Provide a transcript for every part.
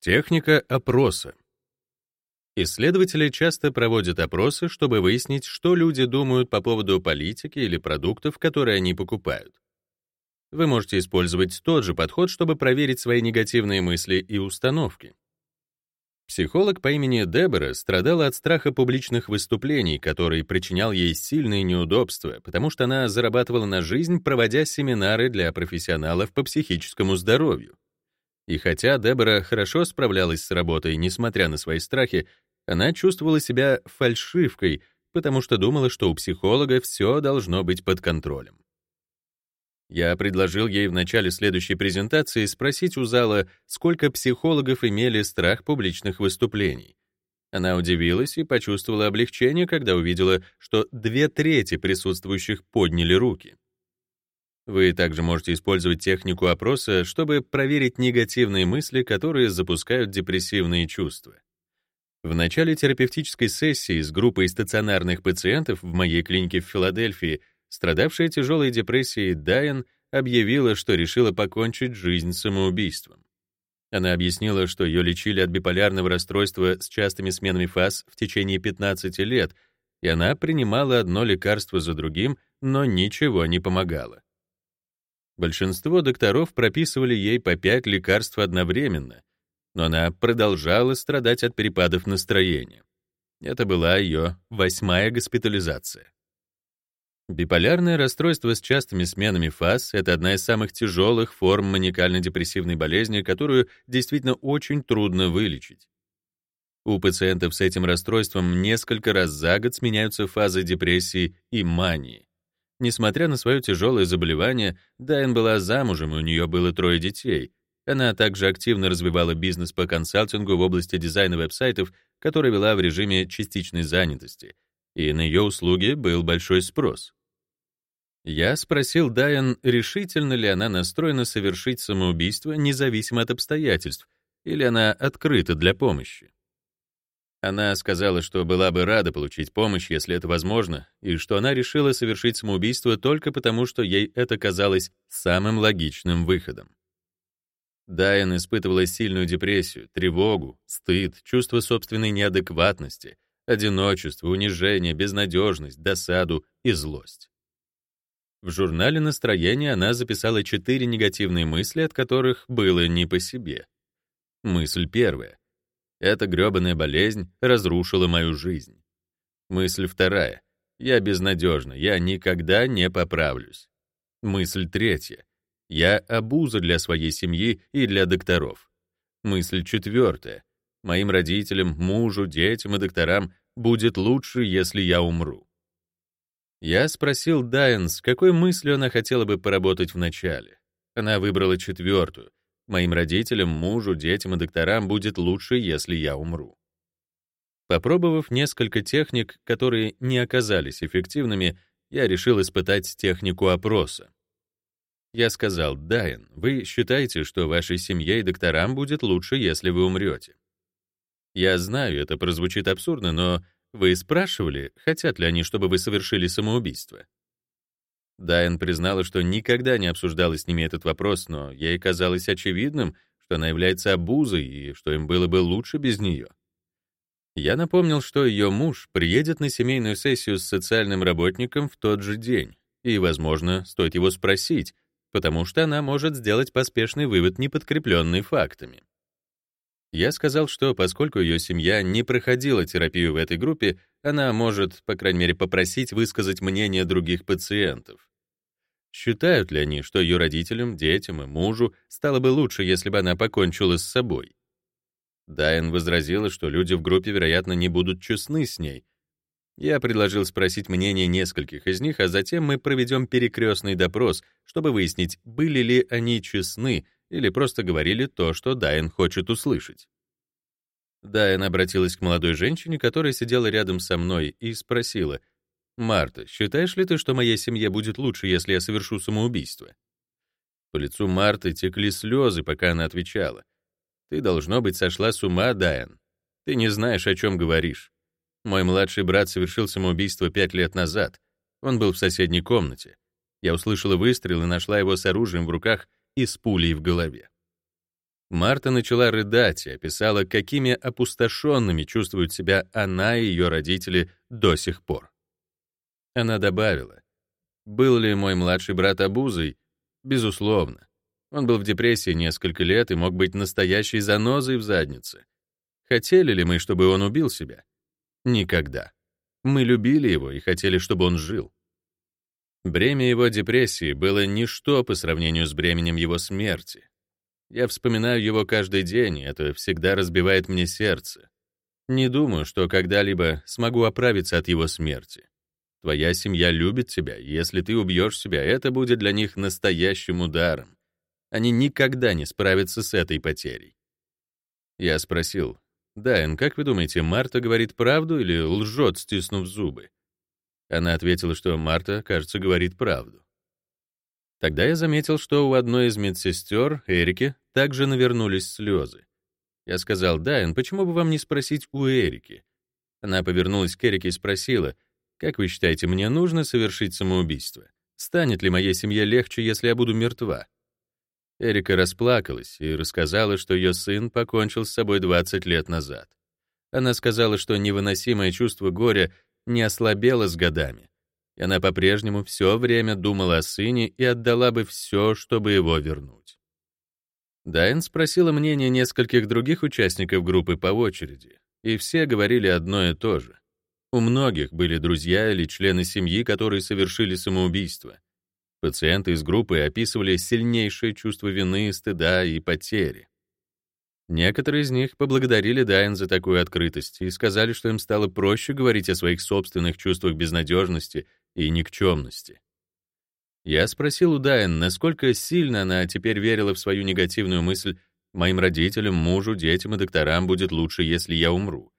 Техника опроса. Исследователи часто проводят опросы, чтобы выяснить, что люди думают по поводу политики или продуктов, которые они покупают. Вы можете использовать тот же подход, чтобы проверить свои негативные мысли и установки. Психолог по имени Дебора страдала от страха публичных выступлений, который причинял ей сильные неудобства, потому что она зарабатывала на жизнь, проводя семинары для профессионалов по психическому здоровью. И хотя Дебора хорошо справлялась с работой, несмотря на свои страхи, она чувствовала себя фальшивкой, потому что думала, что у психолога все должно быть под контролем. Я предложил ей в начале следующей презентации спросить у зала, сколько психологов имели страх публичных выступлений. Она удивилась и почувствовала облегчение, когда увидела, что две трети присутствующих подняли руки. Вы также можете использовать технику опроса, чтобы проверить негативные мысли, которые запускают депрессивные чувства. В начале терапевтической сессии с группой стационарных пациентов в моей клинике в Филадельфии страдавшая тяжелой депрессией Дайан объявила, что решила покончить жизнь самоубийством. Она объяснила, что ее лечили от биполярного расстройства с частыми сменами фаз в течение 15 лет, и она принимала одно лекарство за другим, но ничего не помогало. Большинство докторов прописывали ей по 5 лекарств одновременно, но она продолжала страдать от перепадов настроения. Это была ее восьмая госпитализация. Биполярное расстройство с частыми сменами фаз — это одна из самых тяжелых форм маникально-депрессивной болезни, которую действительно очень трудно вылечить. У пациентов с этим расстройством несколько раз за год сменяются фазы депрессии и мании. Несмотря на свое тяжелое заболевание, Дайан была замужем, и у нее было трое детей. Она также активно развивала бизнес по консалтингу в области дизайна веб-сайтов, который вела в режиме частичной занятости, и на ее услуги был большой спрос. Я спросил Дайан, решительно ли она настроена совершить самоубийство независимо от обстоятельств, или она открыта для помощи. Она сказала, что была бы рада получить помощь, если это возможно, и что она решила совершить самоубийство только потому, что ей это казалось самым логичным выходом. Дайан испытывала сильную депрессию, тревогу, стыд, чувство собственной неадекватности, одиночество, унижение, безнадежность, досаду и злость. В журнале настроения она записала четыре негативные мысли, от которых было не по себе. Мысль первая. Эта грёбаная болезнь разрушила мою жизнь. Мысль вторая. Я безнадежна, я никогда не поправлюсь. Мысль третья. Я обуза для своей семьи и для докторов. Мысль четвертая. Моим родителям, мужу, детям и докторам будет лучше, если я умру. Я спросил Дайан, с какой мыслью она хотела бы поработать вначале. Она выбрала четвертую. Моим родителям, мужу, детям и докторам будет лучше, если я умру. Попробовав несколько техник, которые не оказались эффективными, я решил испытать технику опроса. Я сказал, Дайан, вы считаете, что вашей семье и докторам будет лучше, если вы умрете? Я знаю, это прозвучит абсурдно, но вы спрашивали, хотят ли они, чтобы вы совершили самоубийство? Дайан признала, что никогда не обсуждала с ними этот вопрос, но ей казалось очевидным, что она является обузой и что им было бы лучше без нее. Я напомнил, что ее муж приедет на семейную сессию с социальным работником в тот же день, и, возможно, стоит его спросить, потому что она может сделать поспешный вывод, не подкрепленный фактами. Я сказал, что поскольку ее семья не проходила терапию в этой группе, она может, по крайней мере, попросить высказать мнение других пациентов. Считают ли они, что ее родителям, детям и мужу стало бы лучше, если бы она покончила с собой? Дайан возразила, что люди в группе, вероятно, не будут честны с ней. Я предложил спросить мнение нескольких из них, а затем мы проведем перекрестный допрос, чтобы выяснить, были ли они честны или просто говорили то, что Дайан хочет услышать. Дайан обратилась к молодой женщине, которая сидела рядом со мной, и спросила, «Марта, считаешь ли ты, что моей семье будет лучше, если я совершу самоубийство?» По лицу Марты текли слезы, пока она отвечала. «Ты, должно быть, сошла с ума, Дайан. Ты не знаешь, о чем говоришь. Мой младший брат совершил самоубийство пять лет назад. Он был в соседней комнате. Я услышала выстрел и нашла его с оружием в руках и с пулей в голове. Марта начала рыдать и описала, какими опустошенными чувствуют себя она и ее родители до сих пор. Она добавила, «Был ли мой младший брат обузой? Безусловно. Он был в депрессии несколько лет и мог быть настоящей занозой в заднице. Хотели ли мы, чтобы он убил себя? Никогда. Мы любили его и хотели, чтобы он жил. Бремя его депрессии было ничто по сравнению с бременем его смерти. Я вспоминаю его каждый день, это всегда разбивает мне сердце. Не думаю, что когда-либо смогу оправиться от его смерти. Твоя семья любит тебя, и если ты убьешь себя, это будет для них настоящим ударом. Они никогда не справятся с этой потерей. Я спросил, «Дайан, как вы думаете, Марта говорит правду или лжет, стиснув зубы?» Она ответила, что Марта, кажется, говорит правду. Тогда я заметил, что у одной из медсестер, Эрики, также навернулись слезы. Я сказал, «Дайан, почему бы вам не спросить у Эрики?» Она повернулась к Эрике и спросила, «Как вы считаете, мне нужно совершить самоубийство? Станет ли моей семье легче, если я буду мертва?» Эрика расплакалась и рассказала, что ее сын покончил с собой 20 лет назад. Она сказала, что невыносимое чувство горя не ослабело с годами, и она по-прежнему все время думала о сыне и отдала бы все, чтобы его вернуть. Дайн спросила мнение нескольких других участников группы по очереди, и все говорили одно и то же. У многих были друзья или члены семьи, которые совершили самоубийство. Пациенты из группы описывали сильнейшее чувство вины, стыда и потери. Некоторые из них поблагодарили Дайн за такую открытость и сказали, что им стало проще говорить о своих собственных чувствах безнадежности и никчемности. Я спросил у Дайн, насколько сильно она теперь верила в свою негативную мысль «моим родителям, мужу, детям и докторам будет лучше, если я умру».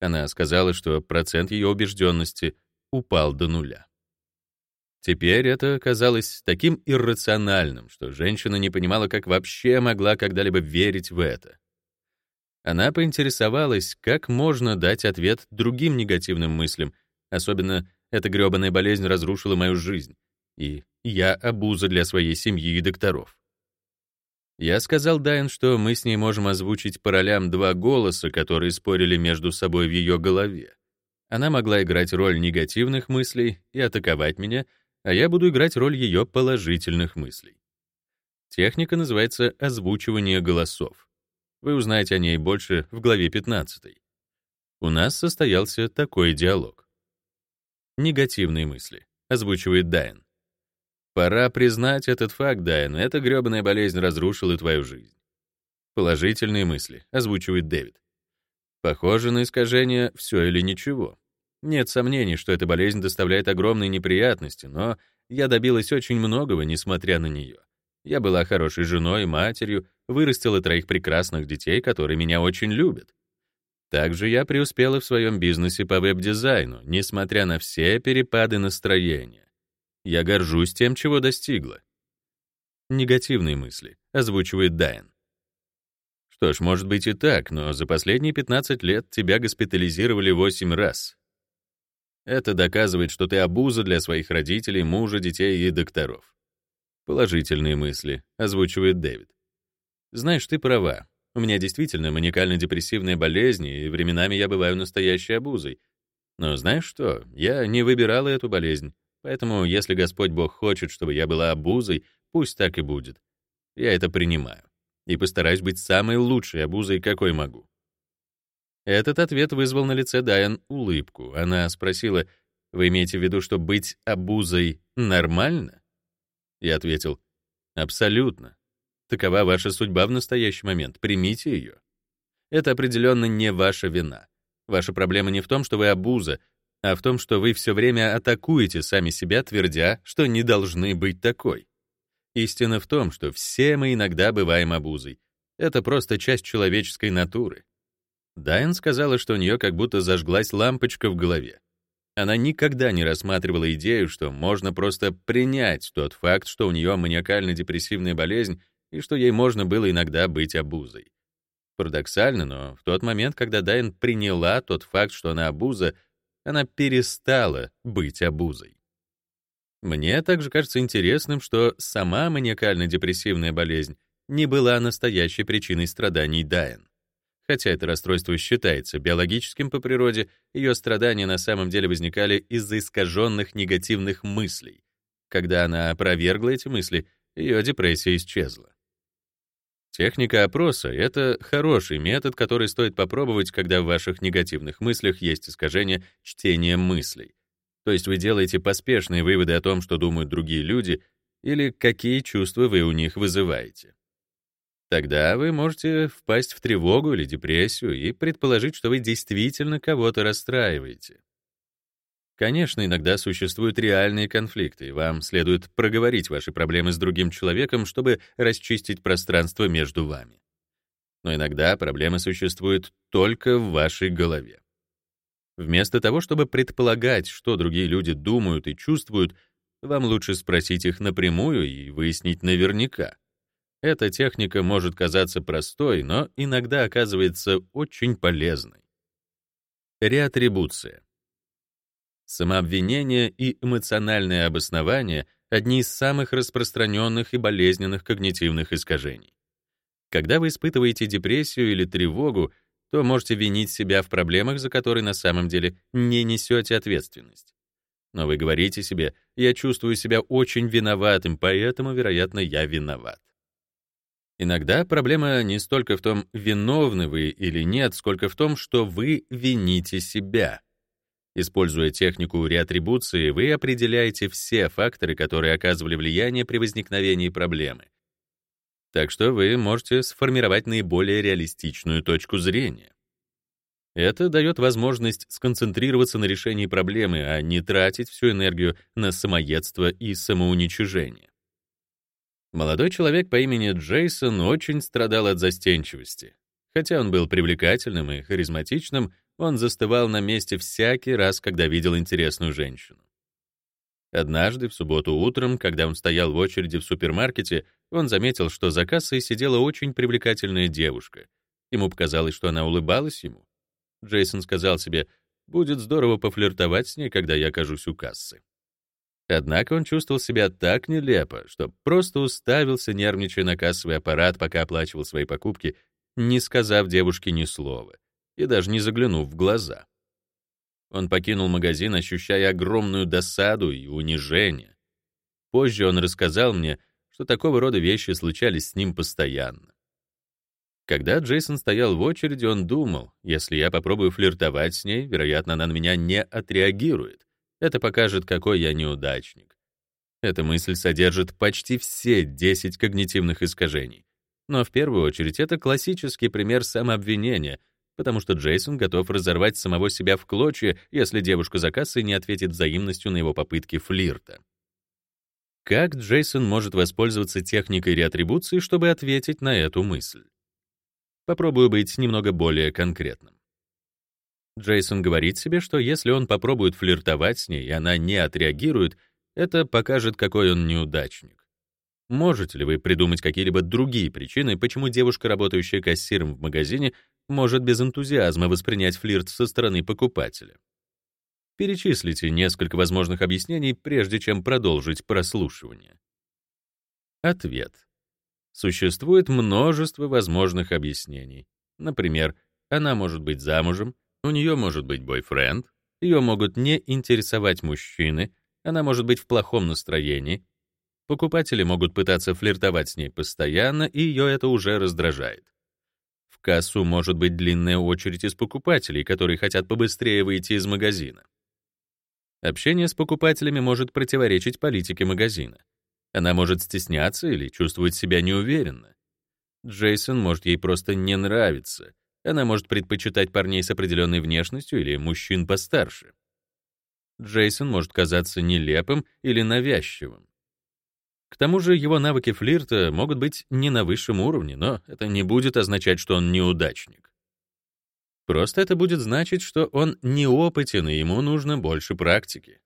Она сказала, что процент ее убежденности упал до нуля. Теперь это казалось таким иррациональным, что женщина не понимала, как вообще могла когда-либо верить в это. Она поинтересовалась, как можно дать ответ другим негативным мыслям, особенно эта грёбаная болезнь разрушила мою жизнь, и я обуза для своей семьи и докторов. Я сказал Дайн, что мы с ней можем озвучить по ролям два голоса, которые спорили между собой в ее голове. Она могла играть роль негативных мыслей и атаковать меня — а я буду играть роль ее положительных мыслей. Техника называется озвучивание голосов. Вы узнаете о ней больше в главе 15. У нас состоялся такой диалог. Негативные мысли. Озвучивает Дайн. Пора признать этот факт, Дайн. Эта грёбаная болезнь разрушила твою жизнь. Положительные мысли. Озвучивает Дэвид. Похоже на искажение «все или ничего». Нет сомнений, что эта болезнь доставляет огромные неприятности, но я добилась очень многого, несмотря на нее. Я была хорошей женой матерью, вырастила троих прекрасных детей, которые меня очень любят. Также я преуспела в своем бизнесе по веб-дизайну, несмотря на все перепады настроения. Я горжусь тем, чего достигла. Негативные мысли, озвучивает Дайн. Что ж, может быть и так, но за последние 15 лет тебя госпитализировали 8 раз. Это доказывает, что ты обуза для своих родителей, мужа, детей и докторов. Положительные мысли, озвучивает Дэвид. Знаешь, ты права. У меня действительно маниакально-депрессивная болезнь, и временами я бываю настоящей обузой. Но знаешь что? Я не выбирала эту болезнь. Поэтому, если Господь Бог хочет, чтобы я была обузой, пусть так и будет. Я это принимаю. И постараюсь быть самой лучшей обузой, какой могу. Этот ответ вызвал на лице Дайан улыбку. Она спросила, «Вы имеете в виду, что быть обузой нормально?» Я ответил, «Абсолютно. Такова ваша судьба в настоящий момент. Примите ее. Это определенно не ваша вина. Ваша проблема не в том, что вы обуза, а в том, что вы все время атакуете сами себя, твердя, что не должны быть такой. Истина в том, что все мы иногда бываем обузой. Это просто часть человеческой натуры. Дайн сказала, что у нее как будто зажглась лампочка в голове. Она никогда не рассматривала идею, что можно просто принять тот факт, что у нее маниакально-депрессивная болезнь и что ей можно было иногда быть обузой. Парадоксально, но в тот момент, когда Дайн приняла тот факт, что она обуза, она перестала быть обузой. Мне также кажется интересным, что сама маниакально-депрессивная болезнь не была настоящей причиной страданий Дайан. Хотя это расстройство считается биологическим по природе, ее страдания на самом деле возникали из-за искаженных негативных мыслей. Когда она опровергла эти мысли, ее депрессия исчезла. Техника опроса — это хороший метод, который стоит попробовать, когда в ваших негативных мыслях есть искажение чтения мыслей. То есть вы делаете поспешные выводы о том, что думают другие люди, или какие чувства вы у них вызываете. Тогда вы можете впасть в тревогу или депрессию и предположить, что вы действительно кого-то расстраиваете. Конечно, иногда существуют реальные конфликты, и вам следует проговорить ваши проблемы с другим человеком, чтобы расчистить пространство между вами. Но иногда проблемы существуют только в вашей голове. Вместо того, чтобы предполагать, что другие люди думают и чувствуют, вам лучше спросить их напрямую и выяснить наверняка. Эта техника может казаться простой, но иногда оказывается очень полезной. Реатрибуция. Самообвинение и эмоциональное обоснование — одни из самых распространенных и болезненных когнитивных искажений. Когда вы испытываете депрессию или тревогу, то можете винить себя в проблемах, за которые на самом деле не несете ответственность. Но вы говорите себе, я чувствую себя очень виноватым, поэтому, вероятно, я виноват. Иногда проблема не столько в том, виновны вы или нет, сколько в том, что вы вините себя. Используя технику реатрибуции, вы определяете все факторы, которые оказывали влияние при возникновении проблемы. Так что вы можете сформировать наиболее реалистичную точку зрения. Это дает возможность сконцентрироваться на решении проблемы, а не тратить всю энергию на самоедство и самоуничижение. Молодой человек по имени Джейсон очень страдал от застенчивости. Хотя он был привлекательным и харизматичным, он застывал на месте всякий раз, когда видел интересную женщину. Однажды, в субботу утром, когда он стоял в очереди в супермаркете, он заметил, что за кассой сидела очень привлекательная девушка. Ему показалось, что она улыбалась ему. Джейсон сказал себе, «Будет здорово пофлиртовать с ней, когда я окажусь у кассы». Однако он чувствовал себя так нелепо, что просто уставился, нервничая на кассовый аппарат, пока оплачивал свои покупки, не сказав девушке ни слова и даже не заглянув в глаза. Он покинул магазин, ощущая огромную досаду и унижение. Позже он рассказал мне, что такого рода вещи случались с ним постоянно. Когда Джейсон стоял в очереди, он думал, если я попробую флиртовать с ней, вероятно, она на меня не отреагирует. Это покажет, какой я неудачник. Эта мысль содержит почти все 10 когнитивных искажений. Но в первую очередь это классический пример самообвинения — потому что Джейсон готов разорвать самого себя в клочья, если девушка за кассой не ответит взаимностью на его попытки флирта. Как Джейсон может воспользоваться техникой реатрибуции, чтобы ответить на эту мысль? Попробую быть немного более конкретным. Джейсон говорит себе, что если он попробует флиртовать с ней, и она не отреагирует, это покажет, какой он неудачник. Можете ли вы придумать какие-либо другие причины, почему девушка, работающая кассиром в магазине, может без энтузиазма воспринять флирт со стороны покупателя. Перечислите несколько возможных объяснений, прежде чем продолжить прослушивание. Ответ. Существует множество возможных объяснений. Например, она может быть замужем, у нее может быть бойфренд, ее могут не интересовать мужчины, она может быть в плохом настроении, покупатели могут пытаться флиртовать с ней постоянно, и ее это уже раздражает кассу может быть длинная очередь из покупателей, которые хотят побыстрее выйти из магазина. Общение с покупателями может противоречить политике магазина. Она может стесняться или чувствовать себя неуверенно. Джейсон может ей просто не нравиться. Она может предпочитать парней с определенной внешностью или мужчин постарше. Джейсон может казаться нелепым или навязчивым. К тому же его навыки флирта могут быть не на высшем уровне, но это не будет означать, что он неудачник. Просто это будет значить, что он неопытен, и ему нужно больше практики.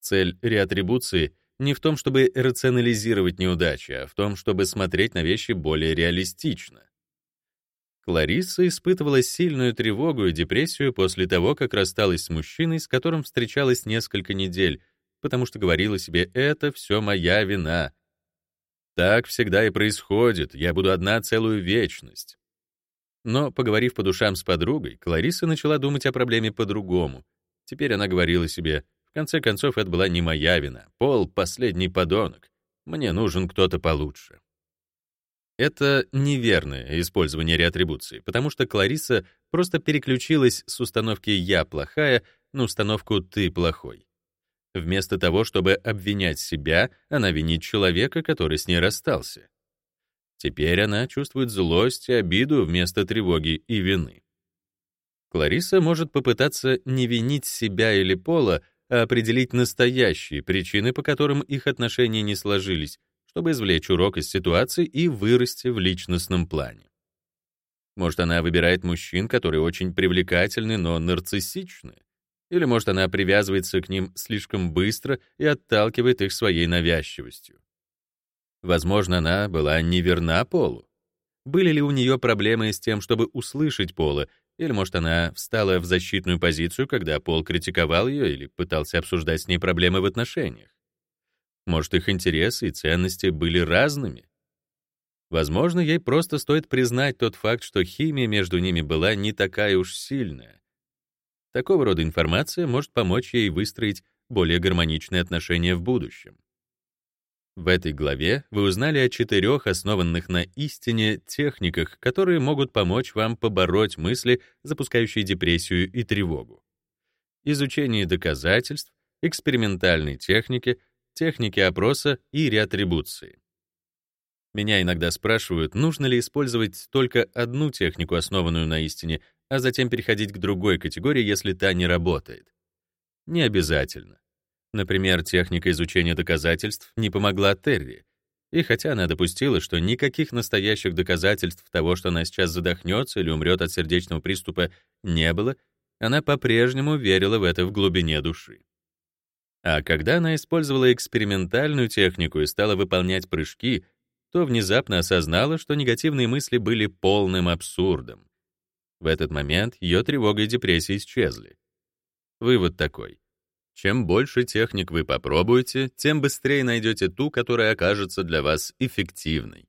Цель реатрибуции не в том, чтобы рационализировать неудачи, а в том, чтобы смотреть на вещи более реалистично. Кларисса испытывала сильную тревогу и депрессию после того, как рассталась с мужчиной, с которым встречалась несколько недель, потому что говорила себе «это все моя вина». Так всегда и происходит, я буду одна целую вечность. Но, поговорив по душам с подругой, Клариса начала думать о проблеме по-другому. Теперь она говорила себе, в конце концов, это была не моя вина. Пол — последний подонок. Мне нужен кто-то получше. Это неверное использование реатрибуции, потому что Клариса просто переключилась с установки «я плохая» на установку «ты плохой». Вместо того, чтобы обвинять себя, она винит человека, который с ней расстался. Теперь она чувствует злость и обиду вместо тревоги и вины. Клариса может попытаться не винить себя или Пола, а определить настоящие причины, по которым их отношения не сложились, чтобы извлечь урок из ситуации и вырасти в личностном плане. Может, она выбирает мужчин, которые очень привлекательны, но нарциссичны. Или, может, она привязывается к ним слишком быстро и отталкивает их своей навязчивостью. Возможно, она была неверна Полу. Были ли у нее проблемы с тем, чтобы услышать Пола, или, может, она встала в защитную позицию, когда Пол критиковал ее или пытался обсуждать с ней проблемы в отношениях? Может, их интересы и ценности были разными? Возможно, ей просто стоит признать тот факт, что химия между ними была не такая уж сильная. Такого рода информация может помочь ей выстроить более гармоничные отношения в будущем. В этой главе вы узнали о четырех основанных на истине техниках, которые могут помочь вам побороть мысли, запускающие депрессию и тревогу. Изучение доказательств, экспериментальной техники — техники опроса и реатрибуции. Меня иногда спрашивают, нужно ли использовать только одну технику, основанную на истине, а затем переходить к другой категории, если та не работает. Не обязательно. Например, техника изучения доказательств не помогла Терри. И хотя она допустила, что никаких настоящих доказательств того, что она сейчас задохнется или умрет от сердечного приступа, не было, она по-прежнему верила в это в глубине души. А когда она использовала экспериментальную технику и стала выполнять прыжки, то внезапно осознала, что негативные мысли были полным абсурдом. В этот момент ее тревога и депрессия исчезли. Вывод такой. Чем больше техник вы попробуете, тем быстрее найдете ту, которая окажется для вас эффективной.